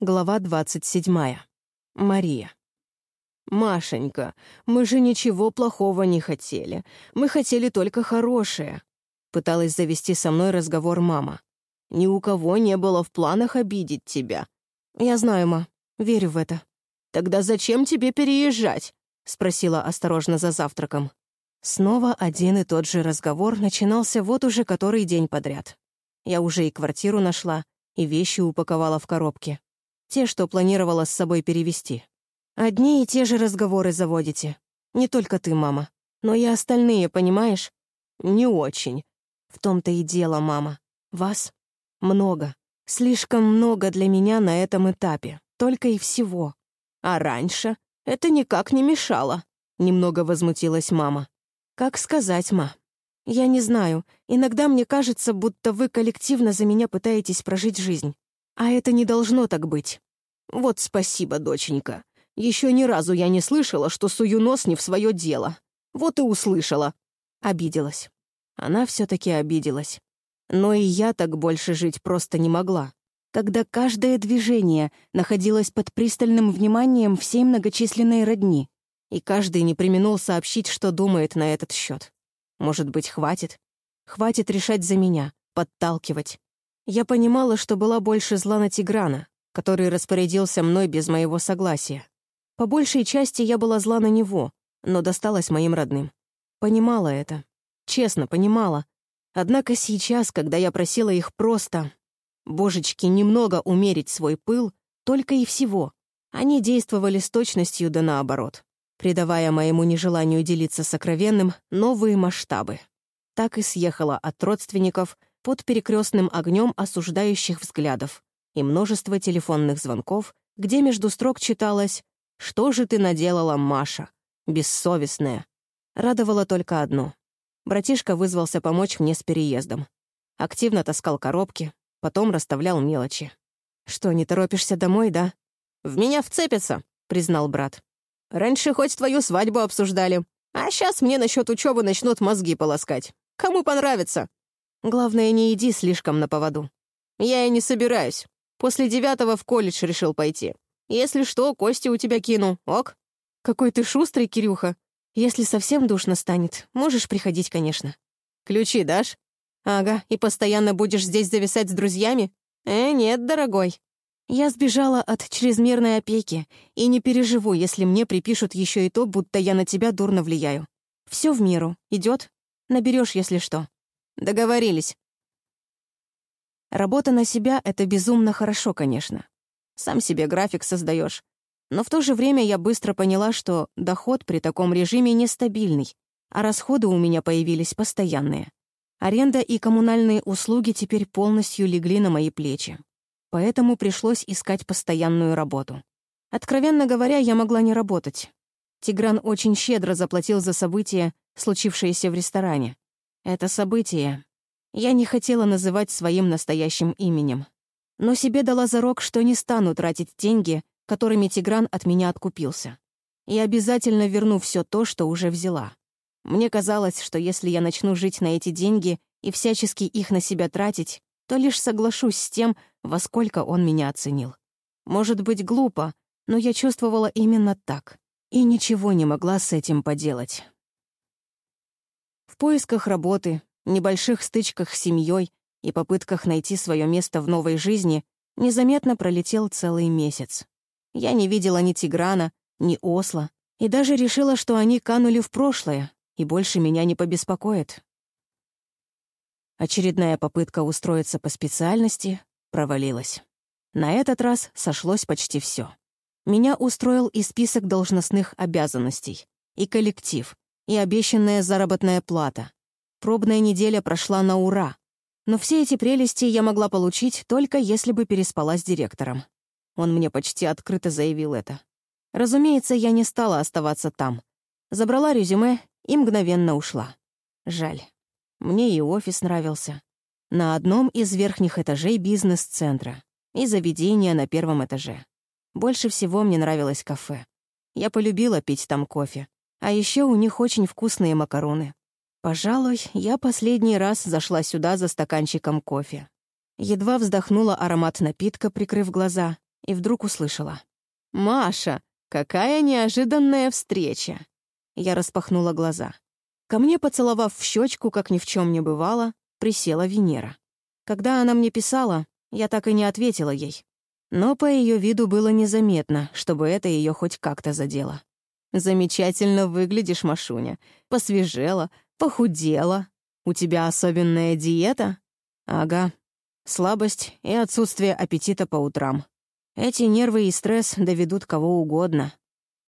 Глава 27. Мария. «Машенька, мы же ничего плохого не хотели. Мы хотели только хорошее», — пыталась завести со мной разговор мама. «Ни у кого не было в планах обидеть тебя». «Я знаю, ма. Верю в это». «Тогда зачем тебе переезжать?» — спросила осторожно за завтраком. Снова один и тот же разговор начинался вот уже который день подряд. Я уже и квартиру нашла, и вещи упаковала в коробке. Те, что планировала с собой перевести. Одни и те же разговоры заводите. Не только ты, мама. Но и остальные, понимаешь? Не очень. В том-то и дело, мама. Вас много. Слишком много для меня на этом этапе. Только и всего. А раньше это никак не мешало. Немного возмутилась мама. Как сказать, ма? Я не знаю. Иногда мне кажется, будто вы коллективно за меня пытаетесь прожить жизнь. А это не должно так быть. Вот спасибо, доченька. Еще ни разу я не слышала, что сую нос не в свое дело. Вот и услышала. Обиделась. Она все-таки обиделась. Но и я так больше жить просто не могла. Когда каждое движение находилось под пристальным вниманием всей многочисленной родни, и каждый не применул сообщить, что думает на этот счет. Может быть, хватит? Хватит решать за меня, подталкивать. Я понимала, что была больше зла на Тиграна, который распорядился мной без моего согласия. По большей части я была зла на него, но досталась моим родным. Понимала это. Честно, понимала. Однако сейчас, когда я просила их просто, божечки, немного умерить свой пыл, только и всего, они действовали с точностью да наоборот, придавая моему нежеланию делиться сокровенным новые масштабы. Так и съехала от родственников под перекрестным огнем осуждающих взглядов и множество телефонных звонков, где между строк читалось что же ты наделала, Маша? Бессовестная. Радовало только одно. Братишка вызвался помочь мне с переездом. Активно таскал коробки, потом расставлял мелочи. «Что, не торопишься домой, да?» «В меня вцепятся», — признал брат. «Раньше хоть твою свадьбу обсуждали, а сейчас мне насчет учебы начнут мозги полоскать. Кому понравится?» «Главное, не иди слишком на поводу». «Я и не собираюсь. После девятого в колледж решил пойти. Если что, кости у тебя кину, ок?» «Какой ты шустрый, Кирюха. Если совсем душно станет, можешь приходить, конечно». «Ключи дашь?» «Ага, и постоянно будешь здесь зависать с друзьями?» «Э, нет, дорогой». Я сбежала от чрезмерной опеки и не переживу, если мне припишут еще и то, будто я на тебя дурно влияю. Все в меру. Идет? Наберешь, если что. Договорились. Работа на себя — это безумно хорошо, конечно сам себе график создаешь. Но в то же время я быстро поняла, что доход при таком режиме нестабильный, а расходы у меня появились постоянные. Аренда и коммунальные услуги теперь полностью легли на мои плечи. Поэтому пришлось искать постоянную работу. Откровенно говоря, я могла не работать. Тигран очень щедро заплатил за события, случившиеся в ресторане. Это событие я не хотела называть своим настоящим именем но себе дала зарок, что не стану тратить деньги, которыми Тигран от меня откупился. И обязательно верну все то, что уже взяла. Мне казалось, что если я начну жить на эти деньги и всячески их на себя тратить, то лишь соглашусь с тем, во сколько он меня оценил. Может быть, глупо, но я чувствовала именно так. И ничего не могла с этим поделать. Поисках работы, небольших стычках с семьей и попытках найти свое место в новой жизни незаметно пролетел целый месяц. Я не видела ни Тиграна, ни Осла, и даже решила, что они канули в прошлое и больше меня не побеспокоят. Очередная попытка устроиться по специальности провалилась. На этот раз сошлось почти все. Меня устроил и список должностных обязанностей, и коллектив, и обещанная заработная плата. Пробная неделя прошла на ура, но все эти прелести я могла получить только если бы переспала с директором. Он мне почти открыто заявил это. Разумеется, я не стала оставаться там. Забрала резюме и мгновенно ушла. Жаль. Мне и офис нравился. На одном из верхних этажей бизнес-центра и заведение на первом этаже. Больше всего мне нравилось кафе. Я полюбила пить там кофе. А еще у них очень вкусные макароны. Пожалуй, я последний раз зашла сюда за стаканчиком кофе. Едва вздохнула аромат напитка, прикрыв глаза, и вдруг услышала. «Маша, какая неожиданная встреча!» Я распахнула глаза. Ко мне, поцеловав в щечку, как ни в чем не бывало, присела Венера. Когда она мне писала, я так и не ответила ей. Но по ее виду было незаметно, чтобы это ее хоть как-то задело. «Замечательно выглядишь, Машуня. Посвежела, похудела. У тебя особенная диета?» «Ага. Слабость и отсутствие аппетита по утрам. Эти нервы и стресс доведут кого угодно,